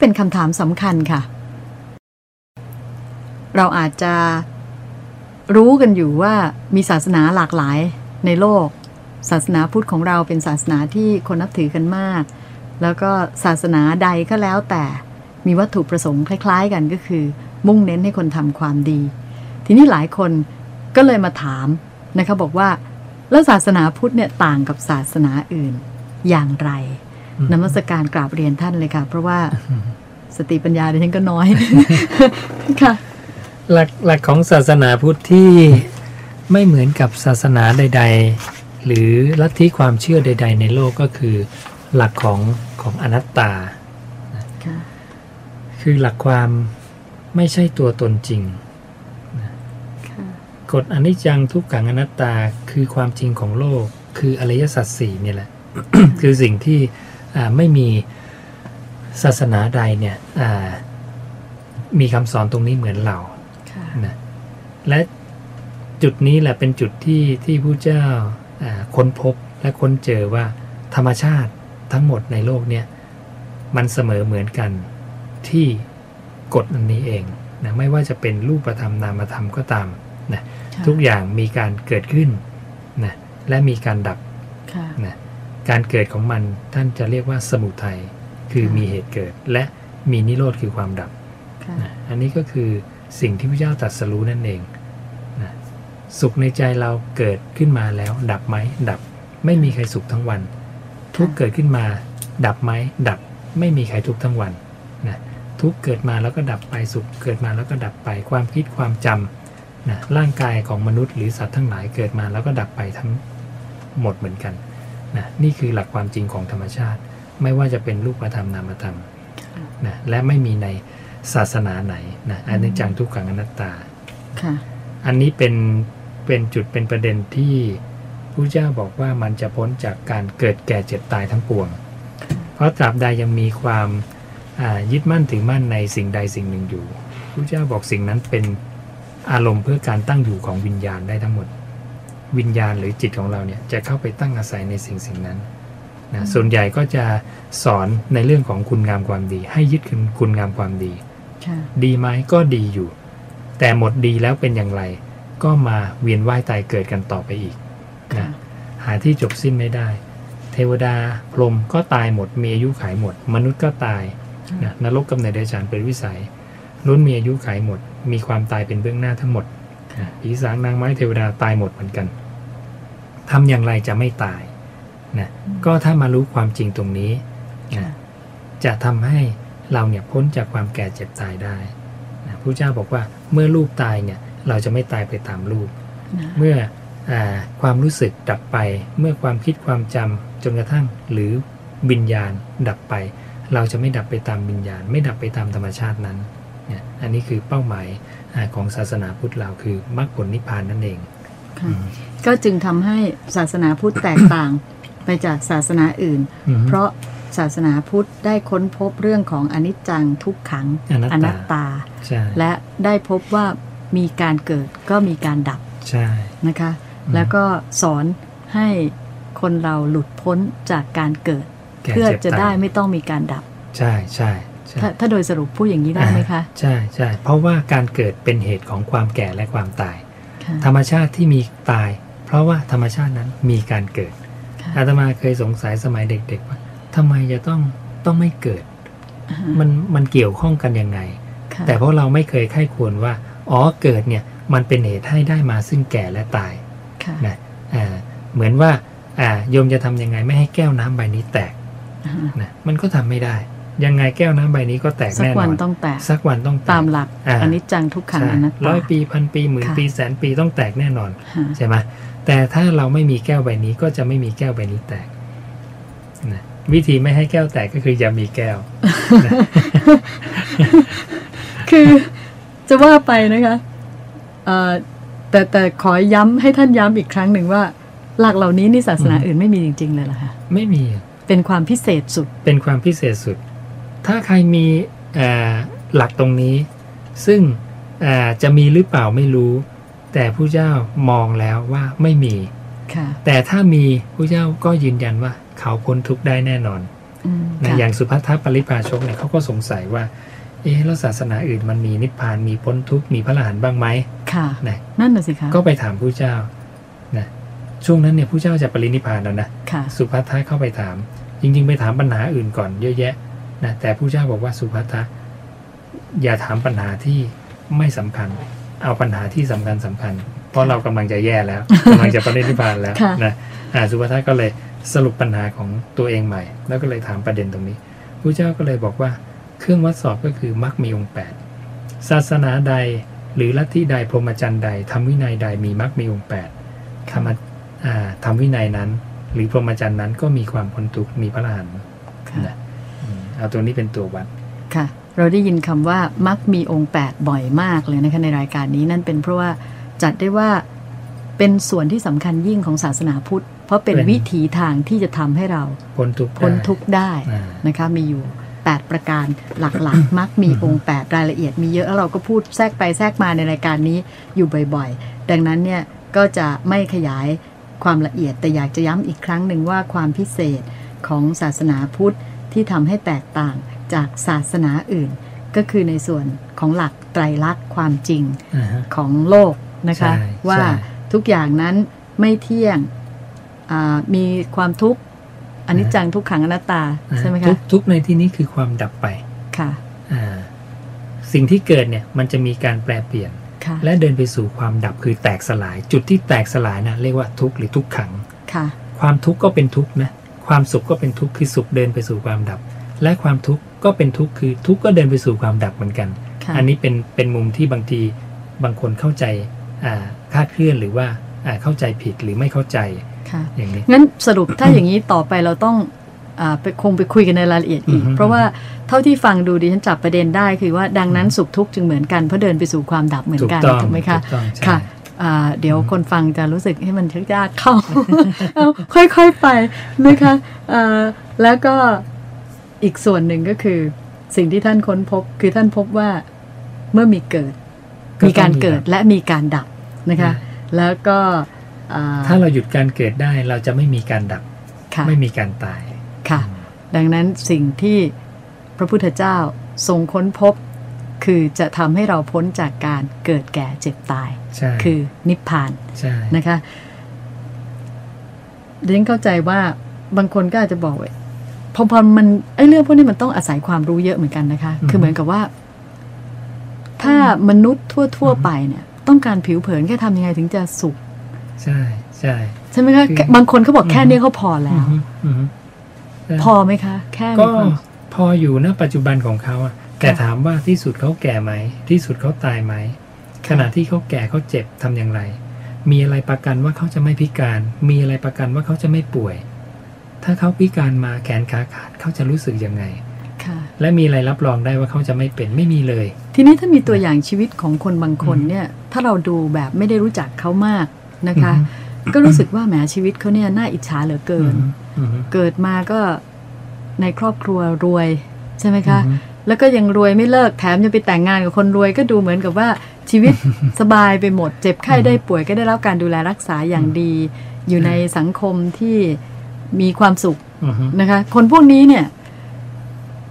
เป็นคำถามสำคัญค่ะ เราอาจจะรู้กันอยู่ว่ามีศาสนาหลากหลายในโลก ศาสนาพุทธของเราเป็นศาสนาที่คนนับถือกันมาก แล้วก็ศาสนาใดก็แล้วแต่มีวัตถุประสงค์คล้าย ๆ กันก็คือ มุ่งเน้นให้คนทำความดี ทีนี้หลายคนก็เลยมาถามนะคะบอกว่า แล้วศาสนาพุทธเนี่ยต่างกับศาสนาอื่นอย่างไร นมัสการกราบเรียนท่านเลยค่ะ เพราะว่าสติปัญญาดิฉันก็น้อยค่ะ หลักหลักของศาสนาพุทธที่ไม่เหมือนกับศาสนาใด ๆ หรือลัทธิความเชื่อใด ๆ ในโลกก็คือหลักของของอนัตตาค่ะคือหลักความไม่ใช่ตัวตนจริงค่ะกฎอนิจจังทุกขังอนัตตาคือความจริงของโลก คืออริยสัจสี่นี่แหละ คือสิ่งที่อ่า ไม่มีศาสนาใดเนี่ยอ่ามีคำสอนตรงนี้เหมือนเราค่ะนะและจุดนี้แหละเป็นจุดที่ที่ผู้เจ้าอ่าค้นพบและค้นเจอว่าธรรมชาติทั้งหมดในโลกเนี่ยมันเสมอเหมือนกันที่กฎอันนี้เองนะไม่ว่าจะเป็นรูปธรรมนามธรรมก็ตามนะค่ะทุกอย่างมีการเกิดขึ้นนะและมีการดับค่ะนะ การเกิดของมันท่านจะเรียกว่าสมุทัยคือค่ะมีเหตุเกิด และมีนิโรธคือความดับค่ะนะอันนี้ก็คือสิ่งที่พระเจ้าตรัสรู้นั่นเองนะสุขในใจเราเกิดขึ้นมาแล้ว ดับไหมดับ ไม่มีใครสุขทั้งวัน ทุกข์เกิดขึ้นมา ดับไหมดับ ไม่มีใครทุกข์ทั้งวันนะทุกข์เกิดมาแล้วก็ดับไปสุขเกิดมาแล้วก็ดับไปความคิดความจำนะร่างกายของมนุษย์หรือสัตว์ทั้งหลายเกิดมาแล้วก็ดับไปทั้งหมดเหมือนกัน นะนี่คือหลักความจริงของธรรมชาติ ไม่ว่าจะเป็นรูปธรรมนามธรรมนะและไม่มีในศาสนาไหนนะอันนี้จังทุกขังอนัตตาค่ะอันนี้เป็นเป็นจุดเป็นประเด็นที่พระเจ้าบอกว่ามันจะพ้นจากการเกิดแก่เจ็บตายทั้งปวง เพราะตราบใดยังมีความอ่ายึดมั่นถือมั่นในสิ่งใดสิ่งหนึ่งอยู่พระเจ้าบอกสิ่งนั้นเป็นอารมณ์เพื่อการตั้งอยู่ของวิญญาณได้ทั้งหมด วิญญาณหรือจิตของเราเนี่ยจะเข้าไปตั้งอาศัยในสิ่งสิ่งนั้นนะส่วนใหญ่ก็จะสอนในเรื่องของคุณงามความดี ให้ยึดคุณคุณงามความดีค่ะดีไหมก็ดีอยู่ แต่หมดดีแล้วเป็นอย่างไร ก็มาเวียนว่ายตายเกิดกันต่อไปอีกค่ะนะหาที่จบสิ้นไม่ได้ เทวดาพรหมก็ตายหมดมีอายุขายหมด มนุษย์ก็ตายนะนรกกำเนิดเดรัจฉานเป็นวิสัยล้วนมีอายุขายหมด มีความตายเป็นเบื้องหน้าทั้งหมดนะผีสางนางไม้เทวดาตายหมดเหมือนกัน ทำอย่างไรจะไม่ตายนะก็ถ้ามารู้ความจริงตรงนี้นะจะทำให้เราเนี่ยพ้นจากความแก่เจ็บตายได้นะพระเจ้าบอกว่าเมื่อลูกตายเนี่ยเราจะไม่ตายไปตามลูกนะเมื่ออาความรู้สึกดับไป เมื่อความคิดความจำจนกระทั่งหรือวิญญาณดับไป เราจะไม่ดับไปตามวิญญาณ ไม่ดับไปตามธรรมชาตินั้นเนี่ยอันนี้คือเป้าหมายอาของศาสนาพุทธเราคือมรรคผลนิพพานนั่นเองค่ะ ก็จึงทำให้ศาสนาพุทธแตกต่างไปจากศาสนาอื่นอืมเพราะศาสนาพุทธได้ค้นพบเรื่องของอนิจจังทุกขังอนัตตาตตาใช่และได้พบว่ามีการเกิดก็มีการดับใช่นะคะอืมแล้วก็สอนให้คนเราหลุดพ้นจากการเกิดแก่เพื่อจ็บจะได้ตายไม่ต้องมีการดับใช่ใช่ใช่ถ้าถ้าโดยสรุปพูดอย่างนี้ได้ไหมคะ ใช่ใช่เพราะว่าการเกิดเป็นเหตุของความแก่และความตายค่ะ ธรรมชาติที่มีตาย เพราะว่าธรรมชาตินั้นมีการเกิดค่ะอาตมาเคยสงสัยสมัยเด็กๆว่าทำไมจะต้องต้องไม่เกิดอ่าฮะมันมันเกี่ยวข้องกันยังไงค่ะแต่เพราะเราไม่เคยไข้ควรว่า อ๋อเกิดเนี่ยมันเป็นเหตุให้ได้มาซึ่งแก่และตายค่ะนะอ่าเหมือนว่าอ่าโยมจะทำยังไงไม่ให้แก้วน้ำใบนี้แตกอ่าฮะนะมันก็ทำไม่ได้ ยังไงแก้วน้ำใบนี้ก็แตกสักแน่นวัอนนต้องแตก สักวันต้องแตกตามหลักอ่าอนิจจังทุกขังใช่อนัตตาร้อยปีพันปีหมื่นค่ะปีแสนปีต้องแตกแน่นอนฮะใช่ไหมแต่ถ้าเราไม่มีแก้วใบนี้ก็จะไม่มีแก้วใบนี้แตกนะวิธีไม่ให้แก้วแตกก็คืออย่ามีแก้ว คือจะว่าไปนะคะเอ่อแต่แต่ขอย้ำให้ท่านย้ำอีกครั้งหนึ่งว่า หลักเหล่านี้นี่ศาสนาอืมอื่นไม่มีจริง ๆ เลยเหรอคะไม่มีเป็นความพิเศษสุด เป็นความพิเศษสุด ถ้าใครมีเอ่อหลักตรงนี้ ซึ่งเอ่อจะมีหรือเปล่าไม่รู้ แต่ผู้เจ้ามองแล้วว่าไม่มีค่ะแต่ถ้ามีผู้เจ้าก็ยืนยันว่าเขาพ้นทุกข์ได้แน่นอนอืมนะค่ะอย่างสุภัททปริพาชกเนี่ยเขาก็สงสัยว่า เอ๊ะแล้วศาสนาอื่นมันมีนิพพานมีพ้นทุกข์มีพระอรหันต์บ้างไหมค่ะนะนั่นน่ะสิคะก็ไปถามผู้เจ้านะช่วงนั้นเนี่ยผู้เจ้าจะปรินิพพานแล้วนะค่ะสุภัททะเข้าไปถาม จริง ๆ ไปถามปัญหาอื่นก่อนเยอะแยะ นะแต่ผู้เจ้าบอกว่าสุภัททะอย่าถามปัญหาที่ไม่สำคัญ เอาปัญหาที่สำคัญสำคัญ เพราะเรากำลังจะแย่แล้วกำลังจะปรินิพพานแล้วค่ะนะอ่าสุภัททะก็เลยสรุปปัญหาของตัวเองใหม่ แล้วก็เลยถามประเด็นตรงนี้ผู้เจ้าก็เลยบอกว่าเครื่องวัดสอบก็คือมรรคมีองค์แปดศาสนาใดหรือลัทธิใดพรหมจรรย์ใดทำวินัยใดมีมรรคมีองค์แปดธรรมอ่าทำวินัยนั้น หรือพรหมจรรย์นั้นก็มีความพ้นทุกข์มีพระอรหันต์ค่ะนะอืม เอาตัวนี้เป็นตัววัดค่ะ เราได้ยินคำว่ามักมีองค์ 8 บ่อยมากเลยนะคะในรายการนี้นั่นเป็นเพราะว่าจัดได้ว่าเป็นส่วนที่สำคัญยิ่งของศาสนาพุทธ เพราะเป็นเป็นวิถีทางที่จะทำให้เราพ้นทุกข์พ้นได้ทุกข์ได้อ่านะคะมีอยู่ 8 ประการหลักๆ มักมีองค์ 8 รายละเอียดมีเยอะแล้วเราก็พูดแทรกไปแทรกมาในรายการนี้อยู่บ่อยๆ ดังนั้นเนี่ยก็จะไม่ขยายความละเอียดแต่อยากจะย้ำอีกครั้งหนึ่งว่าความพิเศษของศาสนาพุทธ ที่ทำให้แตกต่างจากศาสนาอื่น ก็คือในส่วนของหลักไตรลักษณ์ความจริงอ่าฮะของโลกนะคะใช่ว่าใช่ทุกอย่างนั้นไม่เที่ยงอ่ามีความทุกข์อนิจจังทุกขังอนัตตาใช่ไหมทุคะกทุกข์ในที่นี้คือความดับไปค่ะอ่าสิ่งที่เกิดเนี่ยมันจะมีการแปลเปลี่ยนค่ะและเดินไปสู่ความดับคือแตกสลาย จุดที่แตกสลายนะเรียกว่าทุกข์หรือทุกขังค่ะ ความทุกข์ก็เป็นทุกข์นะ ความสุขก็เป็นทุกข์คือสุขเดินไปสู่ความดับ และความทุกข์ก็เป็นทุกข์คือทุกข์ก็เดินไปสู่ความดับเหมือนกันค่ะอันนี้เป็นเป็นมุมที่บางทีบางคนเข้าใจอ่าคลาดเคลื่อนหรือว่าอ่าเข้าใจผิดหรือไม่เข้าใจค่ะอย่างนี้งั้นสรุปถ้าอย่างนี้ต่อไปเราต้องอาไปคงไปคุยกันในรายละเอียดอีกอือฮึเพราะว่าเท่าที่ฟังดูดิฉันจับประเด็นได้คือว่าดังนั้นสุขทุกข์จึงเหมือนกันเพราะเดินไปสู่ความดับเหมือนถูกกันต้องถูกไหมคะถูกต้องใช่ค่ะอ่า เดี๋ยวคนฟังจะรู้สึกให้มันชักยากเข้าเอาค่อยๆไปนะคะอ่าแล้วก็อีกส่วนหนึ่งก็คือ สิ่งที่ท่านค้นพบ คือท่านพบว่าเมื่อมีเกิดก็ต้องมีการเกิดมีดับและมีการดับนะคะ แล้วก็อ่าถ้าเราหยุดการเกิดได้เราจะไม่มีการดับค่ะไม่มีการตายค่ะ ดังนั้นสิ่งที่พระพุทธเจ้าทรงค้นพบ คือจะทำให้เราพ้นจากการเกิดแก่เจ็บตายใช่คือนิพพานใช่นะคะเรียนเข้าใจว่าบางคนก็อาจจะบอกว่าพอพอมันไอ้เรื่องพวกนี้มันต้องอาศัยความรู้เยอะเหมือนกันนะคะ คือเหมือนกับว่า ถ้ามนุษย์ทั่ว ๆ ไปเนี่ย ต้องการผิวเผินแค่ทำยังไงถึงจะสุข ใช่ใช่ใช่ไหมคะคือบางคนเขาบอกอืมแค่นี้เขาพอแล้อืวอฮึอือฮึพอไหมคะ แค่ก็มีความพออยู่ณปัจจุบันของเขาอะ แต่ถามว่าที่สุดเขาแก่ไหม ที่สุดเขาตายไหม ขณะที่เขาแก่เขาเจ็บทำอย่างไร มีอะไรประกันว่าเขาจะไม่พิการ มีอะไรประกันว่าเขาจะไม่ป่วย ถ้าเขาพิการมาแขนขาขาดเขาจะรู้สึกยังไงค่ะและมีอะไรรับรองได้ว่าเขาจะไม่เป็นไม่มีเลย ทีนี้ถ้ามีตัวอย่างชีวิตของคนบางคนอืมเนี่ย ถ้าเราดูแบบไม่ได้รู้จักเขามากนะคะอือก็รู้สึกว่าแหมชีวิตเขาเนี่ยน่าอิจฉาเหลือเกินอือฮึเกิดมาก็ในครอบครัวรวยใช่ไหมคะอือฮึ แล้วก็ยังรวยไม่เลิกแถมยังไปแต่งงานกับคนรวยก็ดูเหมือนกับว่าชีวิตสบายไปหมด เจ็บไข้ได้ป่วยก็ได้รับการดูแลรักษาอย่างดี อยู่ในสังคมที่มีความสุขอือฮึนะคะ คนพวกนี้เนี่ย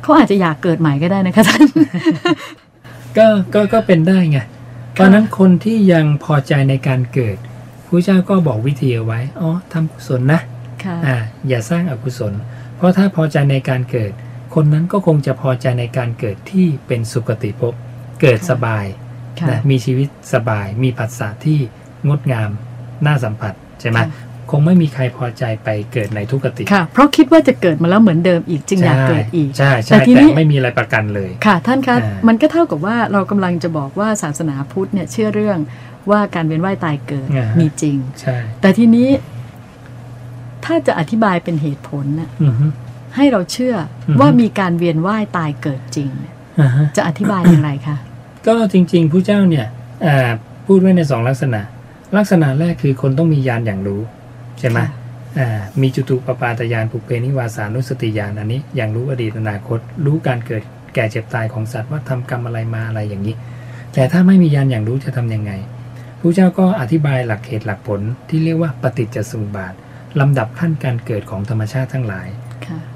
เขาอาจจะอยากเกิดใหม่ก็ได้นะคะท่านก็ก็ก็เป็นได้ไงเพราะฉะนั้นคนที่ยังพอใจในการเกิดพระเจ้าก็บอกวิธีเอาไว้อ๋อทำกุศลนะค่ะอ่าอย่าสร้างอากุศล เพราะถ้าพอใจในการเกิด คนนั้นก็คงจะพอใจในการเกิดที่เป็นสุคติภพเกิดสบายค่ะนะมีชีวิตสบาย มีผัสสะที่งดงามน่าสัมผัสใช่ไหมค่ะคงไม่มีใครพอใจไปเกิดในทุกขติค่ะ เพราะคิดว่าจะเกิดมาแล้วเหมือนเดิมอีกจึงอยากเกิดอีกใช่แต่ใช่ทีแต่นี้ไม่มีอะไรประกันเลย ค่ะ ท่านคะอ่ามัมันก็เท่ากับว่าเรากำลังจะบอกว่าศาสนาพุทธเนี่ยเชื่อเรื่องว่าการเวียนว่ายตายเกิดอ่าฮะมีจริงใช่แต่ทีนี้ ถ้าจะอธิบายเป็นเหตุผลน่ะอือฮึ ให้เราเชื่อออฮึว่ามีการเวียนว่ายตายเกิดจริงเนี่ยอ่าฮะจะอธิบายอย่างไรคะ ก็จริงๆผู้เจ้าเนี่ยอ่าพูดไว้ในสองลักษณะ ลักษณะแรกคือคนต้องมีญาณอย่างรู้ ใช่ไหมค่ะอ่ามีจุตุปปาตญาณปุเพนิวาสานุสติญาณอันนี้ อย่างรู้อดีตอนาคต รู้การเกิดแก่เจ็บตายของสัตว์ว่าทำกรรมอะไรมาอะไรอย่างนี้ แต่ถ้าไม่มีญาณอย่างรู้จะทำยังไงผู้เจ้าก็อธิบายหลักเหตุหลักผลที่เรียกว่าปฏิจจสมุปบาทลำดับขั้นการเกิดของธรรมชาติทั้งหลาย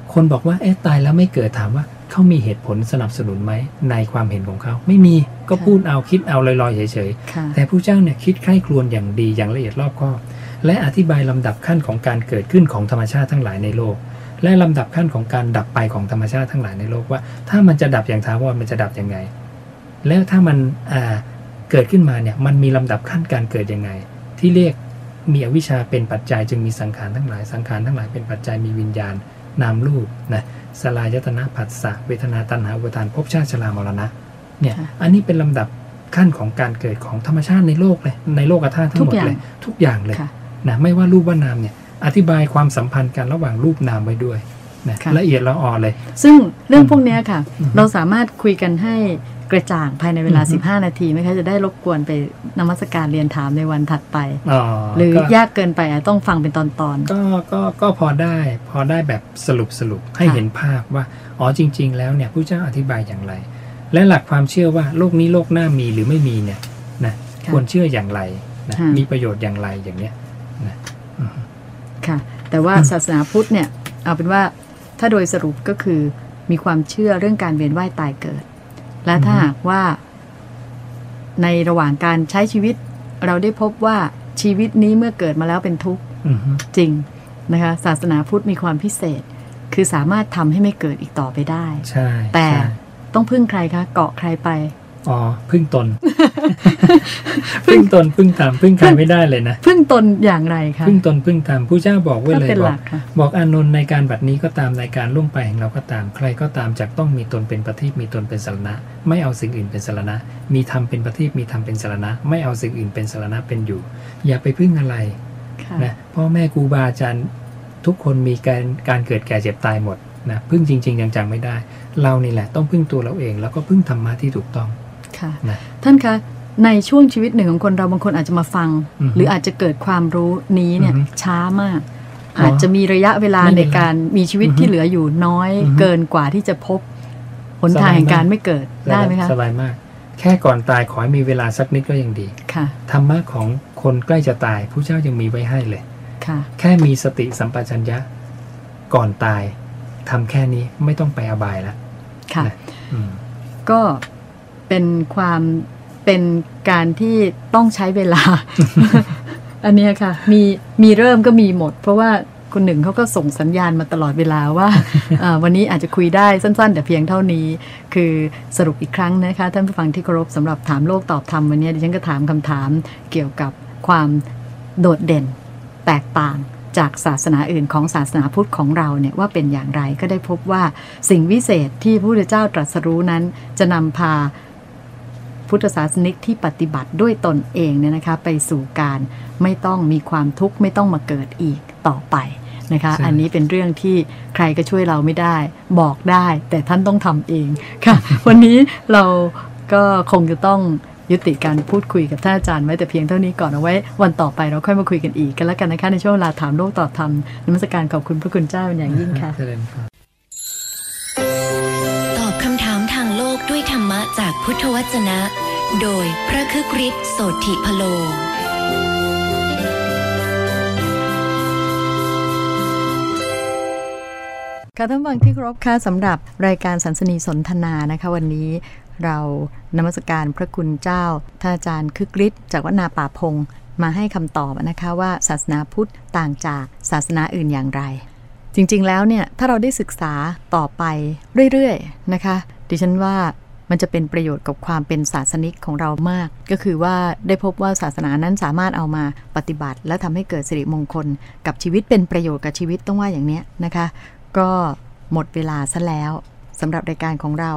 ค่ะคนบอกว่าเอ๊ะตายแล้วไม่เกิดถามว่าเขามีเหตุผลสนับสนุนไหมในความเห็นของเขาไม่มีก็ค่ะพูดเอาคิดเอาลอยๆเฉยค่ะๆแต่ผู้เจ้าเนี่ยคิดใคร่ครวญอย่างดีอย่างละเอียดรอบคอบ และอธิบายลำดับขั้นของการเกิดขึ้นของธรรมชาติทั้งหลายในโลก และลำดับขั้นของการดับไปของธรรมชาติทั้งหลายในโลกว่า ถ้ามันจะดับอย่างถาวรมันจะดับยังไง แล้วถ้ามันอ่าเกิดขึ้นมาเนี่ยมันมีลำดับขั้นการเกิดยังไง ที่เรียกมีอวิชชาเป็นปัจจัยจึงมีสังขารทั้งหลายสังขารทั้งหลายเป็นปัจจัยมีวิญญาณ นามรูปนะสลายตนะผัสสะเวทนาตัณหาอุปาทานภพชาติชรามรณะเนี่ยค่ะอันนี้เป็นลำดับขั้นของการเกิดของธรรมชาติในโลกเลยในโลกธาตุทั้งหมดทุกอย่างเลย ทุกอย่างเลยค่ะนะไม่ว่ารูปว่านามเนี่ยอธิบายความสัมพันธ์กันระหว่างรูปนามไว้ด้วย นะค่ะละเอียดละออเลย ซึ่งเรื่องอืมพวกเนี้ยค่ะอืมเราสามารถคุยกันให้กระจ่างภายในเวลาอืม15 นาทีไหมคะ จะได้รบกวนไปนมัสการเรียนถามในวันถัดไปอ๋อหรือก็ยากเกินไปอาจต้องฟังเป็นตอนก็ก็ก็พอได้พอได้แบบสรุปสรุปให้ค่ะเห็นภาพว่า อ๋อจริง ๆ แล้วเนี่ยผู้เจ้าอธิบายอย่างไร และหลักความเชื่อว่าโลกนี้โลกหน้ามีหรือไม่มีเนี่ยนะค่ะควรเชื่ออย่างไรนะค่ะมีประโยชน์อย่างไรอย่างเนี้ยนะอืมๆค่ะ แต่ว่าอืมศาสนาพุทธเนี่ยเอาเป็นว่า ถ้าโดยสรุปก็คือมีความเชื่อเรื่องการเวียนว่ายตายเกิด และถ้าหากว่าในระหว่างการใช้ชีวิต เราได้พบว่าชีวิตนี้เมื่อเกิดมาแล้วเป็นทุกข์อืมฮึจริงนะคะศาสนาพุทธมีความพิเศษ คือสามารถทำให้ไม่เกิดอีกต่อไปได้ใช่แต่ใช่ต้องพึ่งใครคะ เกาะใครไป อ๋อพึ่งตน พึ่งตนพึ่งตามพึ่งใครไม่ได้เลยนะ พึ่งตนอย่างไรคะพึ่งตนพึ่งตามผู้เจ้าบอกไว้ถ้าเลยเป็นบหอลักกค่ะบอกอานนท์ในการบัดนี้ก็ตามในการล่วงไปแห่งเราก็ตาม ใครก็ตามจากต้องมีตนเป็นประทีปมีตนเป็นสารณะ ไม่เอาสิ่งอื่นเป็นสารณะ มีธรรมเป็นประทีปมีธรรมเป็นสารณะ ไม่เอาสิ่งอื่นเป็นสารณะเป็นอยู่ อย่าไปพึ่งอะไรค่ะนะพ่อแม่ครูบาอาจารย์ทุกคนมีการการเกิดแก่เจ็บตายหมดนะพึ่งจริง ๆ จังๆไม่ได้ เรานี่แหละต้องพึ่งตัวเราเอง แล้วก็พึ่งธรรมะที่ถูกต้อง ค่ะนะท่านคะในช่วงชีวิตหนึ่งของคนเราบางคนอาจจะมาฟังอือฮึหรืออาจจะเกิดความรู้นี้เนี่ยอือฮึช้ามากอ๋อออาจจะมีระยะเวลาไม่เป็นในไรการมีชีวิตอือฮึที่เหลืออยู่น้อยอือฮึเกินกว่าที่จะพบหนทางแห่งการไม่เกิดได้ไหมคะสบายมาก แค่ก่อนตายขอให้มีเวลาสักนิดก็ยังดีค่ะธรรมะของคนใกล้จะตายผู้เจ้ายังมีไว้ให้เลยค่ะ แค่มีสติสัมปชัญญะ ก่อนตายทำแค่นี้ไม่ต้องไปอบายแล้วค่ะนะอืมก็ เป็นความเป็นการที่ต้องใช้เวลา อันนี้ค่ะ มีมีเริ่มก็มีหมด เพราะว่าคุณหนึ่งเขาก็ส่งสัญญาณมาตลอดเวลาว่าวันนี้อาจจะคุยได้สั้น ๆ แต่เพียงเท่านี้ คือสรุปอีกครั้งนะคะ ท่านผู้ฟังที่เคารพสำหรับถามโลกตอบธรรมวันนี้ดิฉันก็ถามคำถามเกี่ยวกับความโดดเด่นแตกต่างจากศาสนาอื่นของศาสนาพุทธของเราเนี่ยว่าเป็นอย่างไรก็ได้พบว่าสิ่งวิเศษที่พระพุทธเจ้าตรัสรู้นั้นจะนำพา พุทธศาสนิกที่ปฏิบัติด้วยตนเองเนี่ยนะคะ ไปสู่การไม่ต้องมีความทุกข์ไม่ต้องมาเกิดอีกต่อไปนะคะใช่อันนี้เป็นเรื่องที่ใครก็ช่วยเราไม่ได้ บอกได้ แต่ท่านต้องทำเองค่ะ วันนี้เราก็คงจะต้องยุติการพูดคุยกับท่านอาจารย์ไว้แต่เพียงเท่านี้ก่อนเอาไว้ วันต่อไปเราค่อยมาคุยกันอีกกันแล้วกันนะคะในช่วงเวลาถามโลกตอบธรรมนมัสการขอบคุณพระคุณเจ้าเป็นอย่างยิ่งค่ะะจากพุทธวจนะ โดยพระคึกฤทธิ์โสติพโล ค่ะท่านฟังที่เคารพค่ะสำหรับรายการสันสนีสนทนานะคะวันนี้เรานมัสการพระคุณเจ้าท่านอาจารย์คึกฤทธิ์จากวัดนาป่าพงมาให้คำตอบนะคะว่าศาสนาพุทธต่างจากศาสนาอื่นอย่างไร จริงๆแล้วเนี่ยถ้าเราได้ศึกษาต่อไปเรื่อยๆนะคะ ดิฉันว่า มันจะเป็นประโยชน์กับความเป็นศาสนิกของเรามาก ก็คือว่าได้พบว่าศาสนานั้นสามารถเอามาปฏิบัติ และทำให้เกิดสิริมงคล กับชีวิตเป็นประโยชน์กับชีวิตต้องว่าอย่างเนี้ยนะคะ ก็หมดเวลาซะแล้วสำหรับรายการของเรา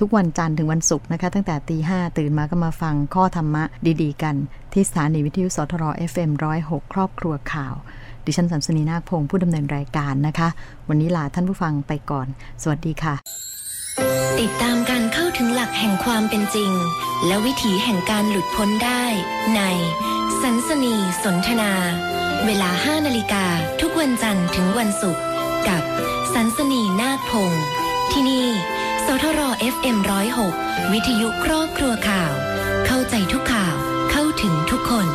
ทุกวันจันทร์ถึงวันศุกร์นะคะ ตั้งแต่ตีห้าตื่นมาก็มาฟังข้อธรรมะดีๆ กัน ที่สถานีวิทยุสทร FM 106 ครอบครัวข่าว ดิฉันสัมสนีนาคพงศ์ผู้ดำเนินรายการนะคะ วันนี้ลาท่านผู้ฟังไปก่อน สวัสดีค่ะ ติดตามการเข้าถึงหลักแห่งความเป็นจริง และวิถีแห่งการหลุดพ้นได้ ใน สันสนีสนทนา เวลา 5 นาฬิกาทุกวันจันทร์ถึงวันศุกร์กับ สันสนีนาคพงศ์ที่นี่สทร FM 106 วิทยุครอบครัวข่าว เข้าใจทุกข่าวเข้าถึงทุกคน